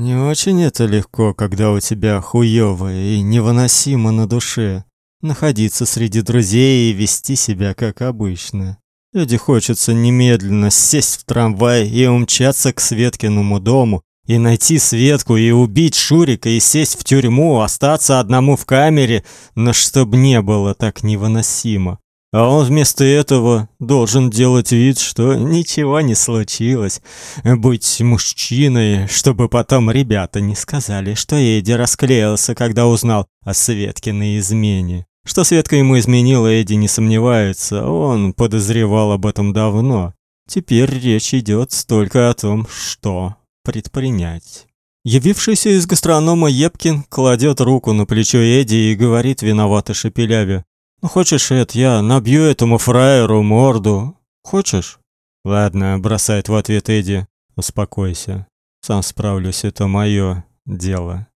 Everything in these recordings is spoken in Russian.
Не очень это легко, когда у тебя хуёво и невыносимо на душе. Находиться среди друзей и вести себя как обычно. Эдди хочется немедленно сесть в трамвай и умчаться к Светкиному дому, и найти Светку и убить Шурика и сесть в тюрьму, остаться одному в камере, но чтоб не было так невыносимо. А он вместо этого должен делать вид, что ничего не случилось, быть мужчиной, чтобы потом ребята не сказали, что Эдди расклеился, когда узнал о Светкиной измене. Что Светка ему изменила, Эдди не сомневается, он подозревал об этом давно. Теперь речь идет только о том, что предпринять. Явившийся из гастронома Епкин кладет руку на плечо Эдди и говорит виновато шепеляве: "Ну хочешь, Эд, я набью этому фраеру морду. Хочешь?" "Ладно", бросает в ответ Эдди. "Успокойся. Сам справлюсь, это мое дело".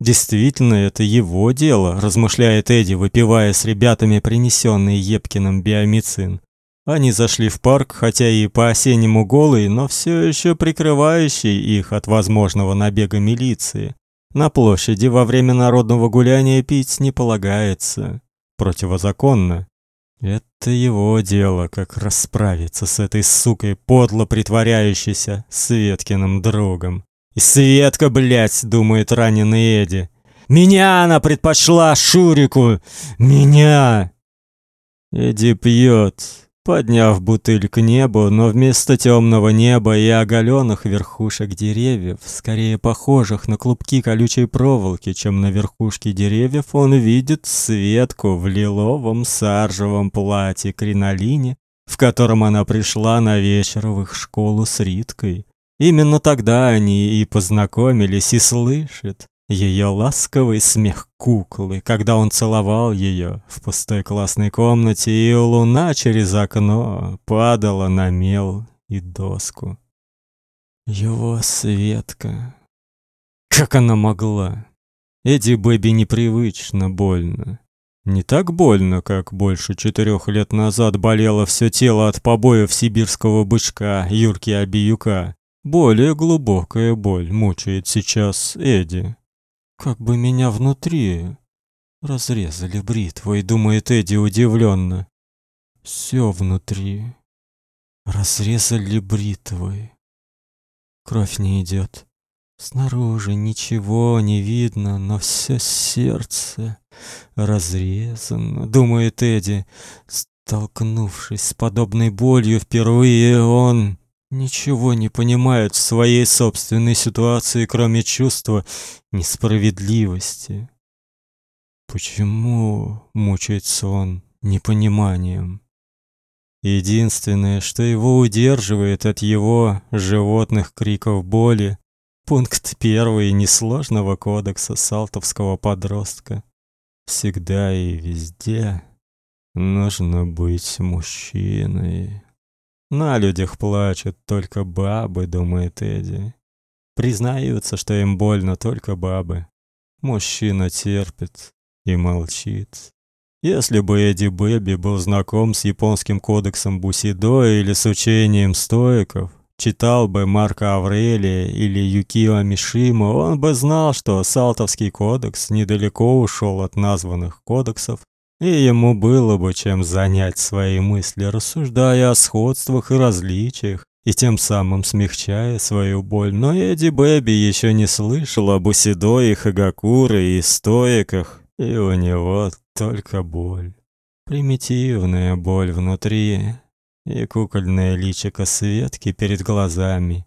Действительно, это его дело, размышляет Эдди, выпивая с ребятами принесенный Епкиным биомицин. Они зашли в парк, хотя и по-осеннему голые, но все еще прикрывающий их от возможного набега милиции. На площади во время народного гуляния пить не полагается. Противозаконно. Это его дело, как расправиться с этой сукой, подло притворяющейся Светкиным другом. И Светка, блядь, думает раненый Эдди. Меня она предпочла Шурику. Меня. Эдди пьет, подняв бутыль к небу, но вместо темного неба и оголенных верхушек деревьев, скорее похожих на клубки колючей проволоки, чем на верхушки деревьев, он видит Светку в лиловом саржевом платье кринолине, в котором она пришла на вечер в их школу с Риткой. Именно тогда они и познакомились, и слышит, ее ласковый смех куклы, когда он целовал ее в пустой классной комнате, и луна через окно падала на мел и доску. Его Светка. Как она могла? Эдди Бэби непривычно больно. Не так больно, как больше четырех лет назад болело все тело от побоев сибирского бычка Юрки Абиюка. Более глубокая боль мучает сейчас Эдди. Как бы меня внутри разрезали бритвой, думает Эдди удивленно. Все внутри разрезали бритвой. Кровь не идет. Снаружи ничего не видно, но все сердце разрезано, думает Эдди. Столкнувшись с подобной болью впервые, он ничего не понимает в своей собственной ситуации, кроме чувства несправедливости. Почему мучается он непониманием? Единственное, что его удерживает от его животных криков боли, пункт первый несложного кодекса салтовского подростка. Всегда и везде нужно быть мужчиной. На людях плачут только бабы, думает Эдди. Признаются, что им больно только бабы. Мужчина терпит и молчит. Если бы Эдди Бэби был знаком с японским кодексом Бусидо или с учением стоиков, читал бы Марка Аврелия или Юкио Мишима, он бы знал, что Салтовский кодекс недалеко ушел от названных кодексов и ему было бы чем занять свои мысли, рассуждая о сходствах и различиях, и тем самым смягчая свою боль. Но Эдди Бэби еще не слышал об Усидо и Хагакуре и стоиках, и у него только боль. Примитивная боль внутри и кукольное личико Светки перед глазами.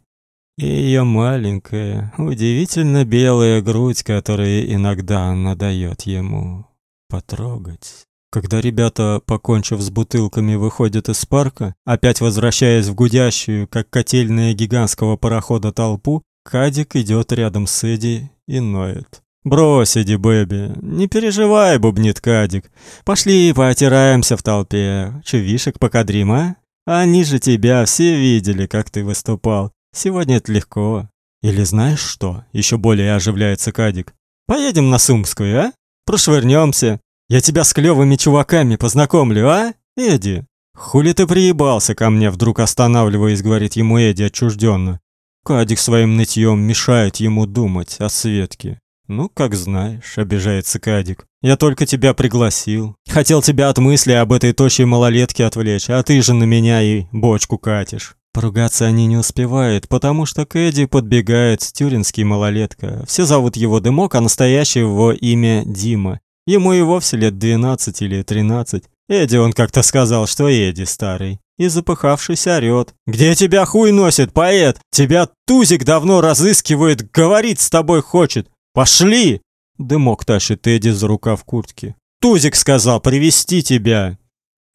И ее маленькая, удивительно белая грудь, которая иногда надает ему потрогать. Когда ребята, покончив с бутылками, выходят из парка, опять возвращаясь в гудящую, как котельная гигантского парохода толпу, Кадик идет рядом с Эдди и ноет. «Брось, Эдди Бэби, не переживай, бубнит Кадик. Пошли поотираемся в толпе, чувишек покадрим, а? Они же тебя все видели, как ты выступал. Сегодня это легко. Или знаешь что? Еще более оживляется Кадик. Поедем на Сумскую, а? Прошвырнемся. Я тебя с клевыми чуваками познакомлю, а? Эдди. Хули ты приебался ко мне, вдруг останавливаясь, говорит ему Эдди отчужденно. Кадик своим нытьем мешает ему думать о Светке. Ну, как знаешь, обижается Кадик. Я только тебя пригласил. Хотел тебя от мысли об этой тощей малолетке отвлечь, а ты же на меня и бочку катишь. Поругаться они не успевают, потому что к Эдди подбегает тюринский малолетка. Все зовут его Дымок, а настоящее его имя Дима. Ему и вовсе лет 12 или 13. Эдди он как-то сказал, что Эдди старый. И запыхавшись орёт. «Где тебя хуй носит, поэт? Тебя Тузик давно разыскивает, говорить с тобой хочет. Пошли!» Дымок тащит Эдди за рукав куртки. «Тузик сказал привести тебя!»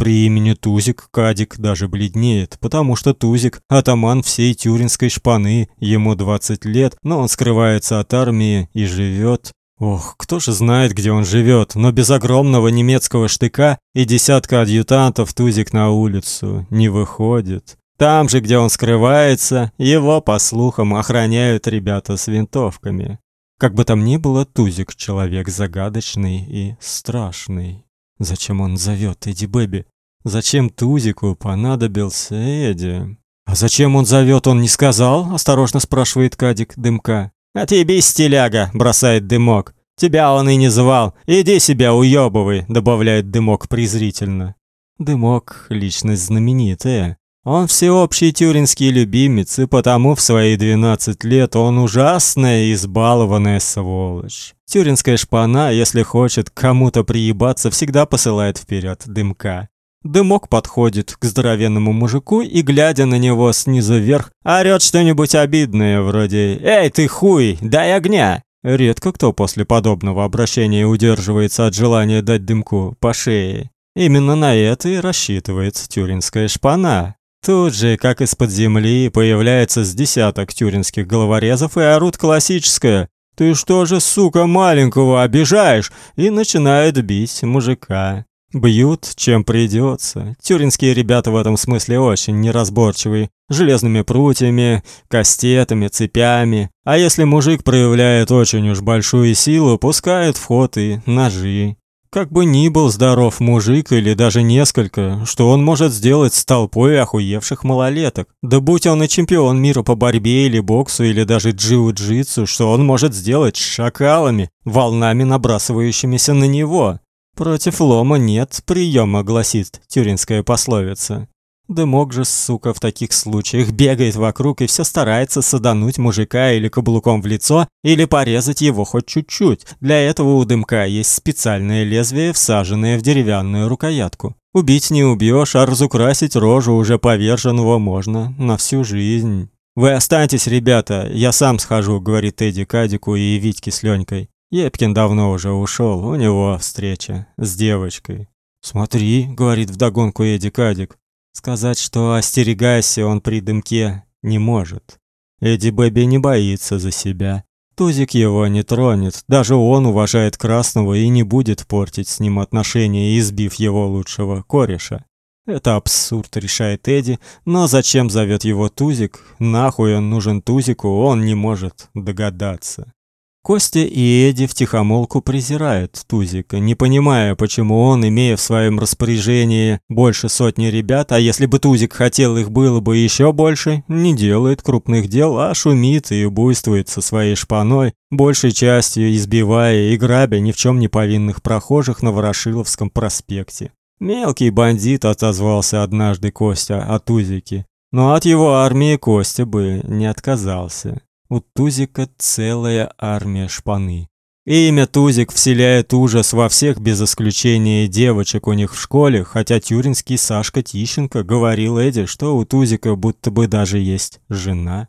При имени Тузик Кадик даже бледнеет, потому что Тузик – атаман всей тюринской шпаны, ему 20 лет, но он скрывается от армии и живет. Ох, кто же знает, где он живет, но без огромного немецкого штыка и десятка адъютантов Тузик на улицу не выходит. Там же, где он скрывается, его, по слухам, охраняют ребята с винтовками. Как бы там ни было, Тузик человек загадочный и страшный. Зачем он зовет Эдди Бэби? Зачем Тузику понадобился Эдди? А зачем он зовет, он не сказал? Осторожно спрашивает Кадик Дымка. А ты без теляга, бросает Дымок. Тебя он и не звал. Иди себя уёбывай, добавляет Дымок презрительно. Дымок личность знаменитая. Он всеобщий тюринский любимец, и потому в свои 12 лет он ужасная избалованная сволочь. Тюринская шпана, если хочет кому-то приебаться, всегда посылает вперед дымка. Дымок подходит к здоровенному мужику и, глядя на него снизу вверх, орёт что-нибудь обидное, вроде «Эй, ты хуй, дай огня!» Редко кто после подобного обращения удерживается от желания дать дымку по шее. Именно на это и рассчитывает тюринская шпана. Тут же, как из-под земли, появляется с десяток тюринских головорезов и орут классическое «Ты что же, сука, маленького обижаешь?» и начинают бить мужика. Бьют, чем придется. Тюринские ребята в этом смысле очень неразборчивые. Железными прутьями, кастетами, цепями. А если мужик проявляет очень уж большую силу, пускают в ход и ножи. Как бы ни был здоров мужик или даже несколько, что он может сделать с толпой охуевших малолеток? Да будь он и чемпион мира по борьбе или боксу или даже джиу-джитсу, что он может сделать с шакалами, волнами набрасывающимися на него? Против лома нет приема, гласит тюринская пословица. Да мог же, сука, в таких случаях бегает вокруг и все старается садануть мужика или каблуком в лицо, или порезать его хоть чуть-чуть. Для этого у дымка есть специальное лезвие, всаженное в деревянную рукоятку. Убить не убьешь, а разукрасить рожу уже поверженного можно на всю жизнь. «Вы останьтесь, ребята, я сам схожу», — говорит Эдди Кадику и Витьке с Ленькой. Епкин давно уже ушел, у него встреча с девочкой. «Смотри», — говорит вдогонку Эдди Кадик, Сказать, что остерегайся он при дымке, не может. Эдди Бэби не боится за себя. Тузик его не тронет, даже он уважает Красного и не будет портить с ним отношения, избив его лучшего кореша. Это абсурд, решает Эдди, но зачем зовет его Тузик? Нахуй он нужен Тузику, он не может догадаться. Костя и Эдди втихомолку презирают Тузика, не понимая, почему он, имея в своем распоряжении больше сотни ребят, а если бы Тузик хотел их было бы еще больше, не делает крупных дел, а шумит и буйствует со своей шпаной, большей частью избивая и грабя ни в чем не повинных прохожих на Ворошиловском проспекте. Мелкий бандит отозвался однажды Костя о Тузике, но от его армии Костя бы не отказался. У Тузика целая армия шпаны. Имя Тузик вселяет ужас во всех без исключения девочек у них в школе, хотя тюринский Сашка Тищенко говорил Эдди, что у Тузика будто бы даже есть жена.